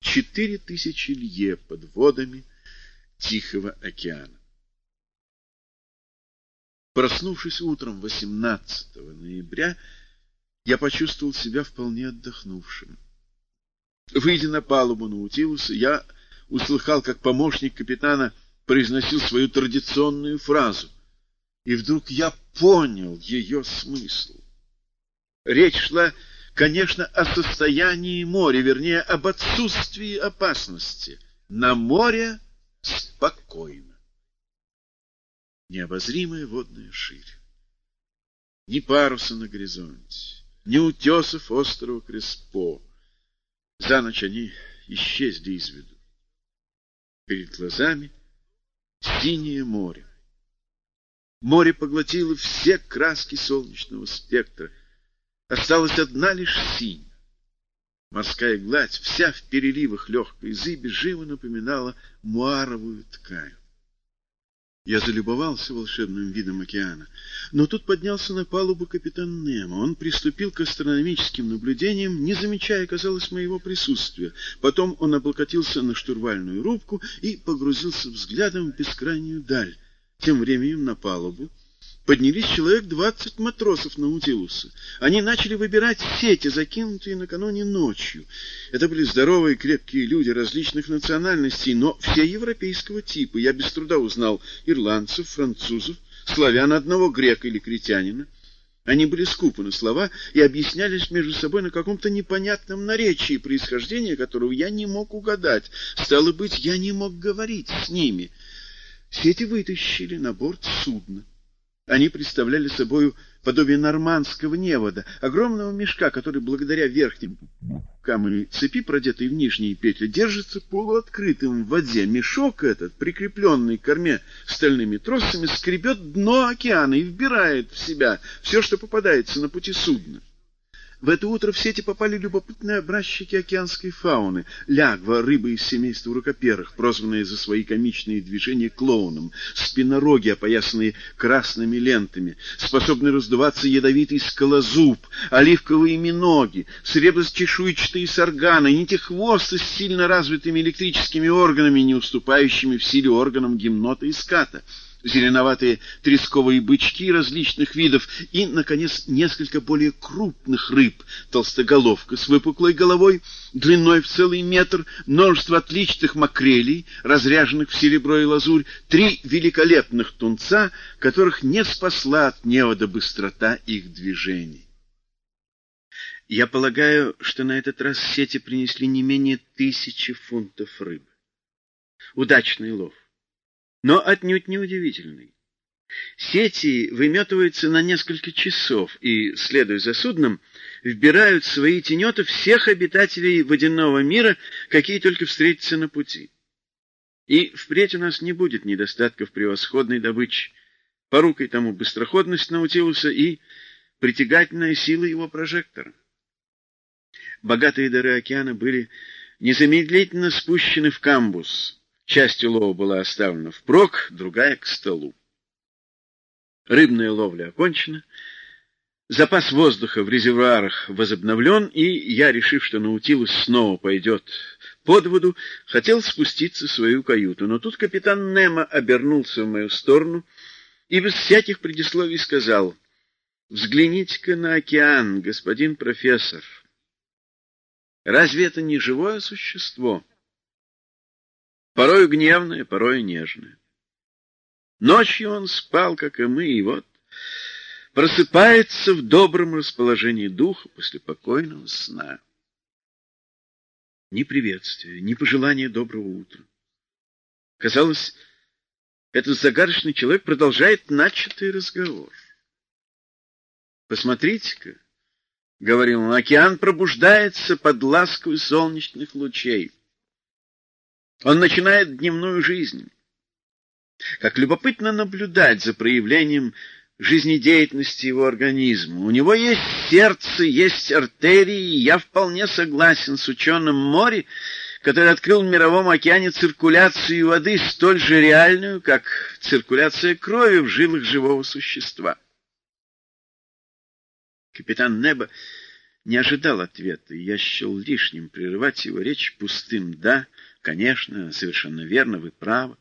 Четыре тысячи лье под водами Тихого океана. Проснувшись утром 18 ноября, я почувствовал себя вполне отдохнувшим. Выйдя на палубу Наутилуса, я услыхал, как помощник капитана произносил свою традиционную фразу, и вдруг я понял ее смысл. Речь шла, конечно, о состоянии моря, вернее, об отсутствии опасности. На море спокойно. Необозримая водная ширь. Ни паруса на горизонте, ни утесов острова Креспо. За ночь они исчезли из виду. Перед глазами синее море. Море поглотило все краски солнечного спектра. Осталась одна лишь синь. Морская гладь, вся в переливах легкой зыби, живо напоминала муаровую ткань. Я залюбовался волшебным видом океана. Но тут поднялся на палубу капитан Немо. Он приступил к астрономическим наблюдениям, не замечая, казалось, моего присутствия. Потом он облокотился на штурвальную рубку и погрузился взглядом в бескрайнюю даль. Тем временем на палубу поднялись человек двадцать матросов Наутилуса. Они начали выбирать сети, закинутые накануне ночью. Это были здоровые крепкие люди различных национальностей, но все европейского типа. Я без труда узнал ирландцев, французов, славян, одного грека или критянина. Они были скупы на слова и объяснялись между собой на каком-то непонятном наречии, происхождения которого я не мог угадать. Стало быть, я не мог говорить с ними. Сети вытащили на борт судна. Они представляли собою подобие нормандского невода, огромного мешка, который благодаря верхним камню цепи, продетой в нижние петли, держится полуоткрытым в воде. Мешок этот, прикрепленный к корме стальными тросами, скребет дно океана и вбирает в себя все, что попадается на пути судна. В это утро в сети попали любопытные образчики океанской фауны. Лягва, рыба из семейства рукоперых, прозванная за свои комичные движения клоуном, спинороги, опоясанные красными лентами, способный раздуваться ядовитый скалозуб, оливковые миноги, сребро-чешуйчатые сарганы, нитехвосты с сильно развитыми электрическими органами, не уступающими в силе органам гимнота и ската — зеленоватые тресковые бычки различных видов и, наконец, несколько более крупных рыб, толстоголовка с выпуклой головой, длиной в целый метр, множество отличных макрелей, разряженных в серебро и лазурь, три великолепных тунца, которых не спасла от невода быстрота их движений. Я полагаю, что на этот раз сети принесли не менее тысячи фунтов рыбы. Удачный лов но отнюдь не удивительный. Сети выметываются на несколько часов и, следуя за судном, вбирают в свои тенеты всех обитателей водяного мира, какие только встретятся на пути. И впредь у нас не будет недостатков превосходной добычи, порукой тому быстроходность Наутилуса и притягательная сила его прожектора. Богатые дары океана были незамедлительно спущены в камбус, Часть улова была оставлена впрок, другая — к столу. Рыбная ловля окончена, запас воздуха в резервуарах возобновлен, и я, решив, что Наутилус снова пойдет под воду, хотел спуститься в свою каюту. Но тут капитан Немо обернулся в мою сторону и без всяких предисловий сказал, «Взгляните-ка на океан, господин профессор. Разве это не живое существо?» Порой гневное, порой нежное. Ночью он спал, как и мы, и вот просыпается в добром расположении духа после покойного сна. Ни приветствия, ни пожелания доброго утра. Казалось, этот загадочный человек продолжает начатый разговор. «Посмотрите-ка», — говорил он, — «океан пробуждается под ласковой солнечных лучей». Он начинает дневную жизнь. Как любопытно наблюдать за проявлением жизнедеятельности его организма. У него есть сердце, есть артерии, и я вполне согласен с ученым Мори, который открыл в Мировом океане циркуляцию воды столь же реальную, как циркуляция крови в жилах живого существа. Капитан Неба не ожидал ответа, и я счел лишним прерывать его речь пустым «да», конечно, совершенно верно, вы правы.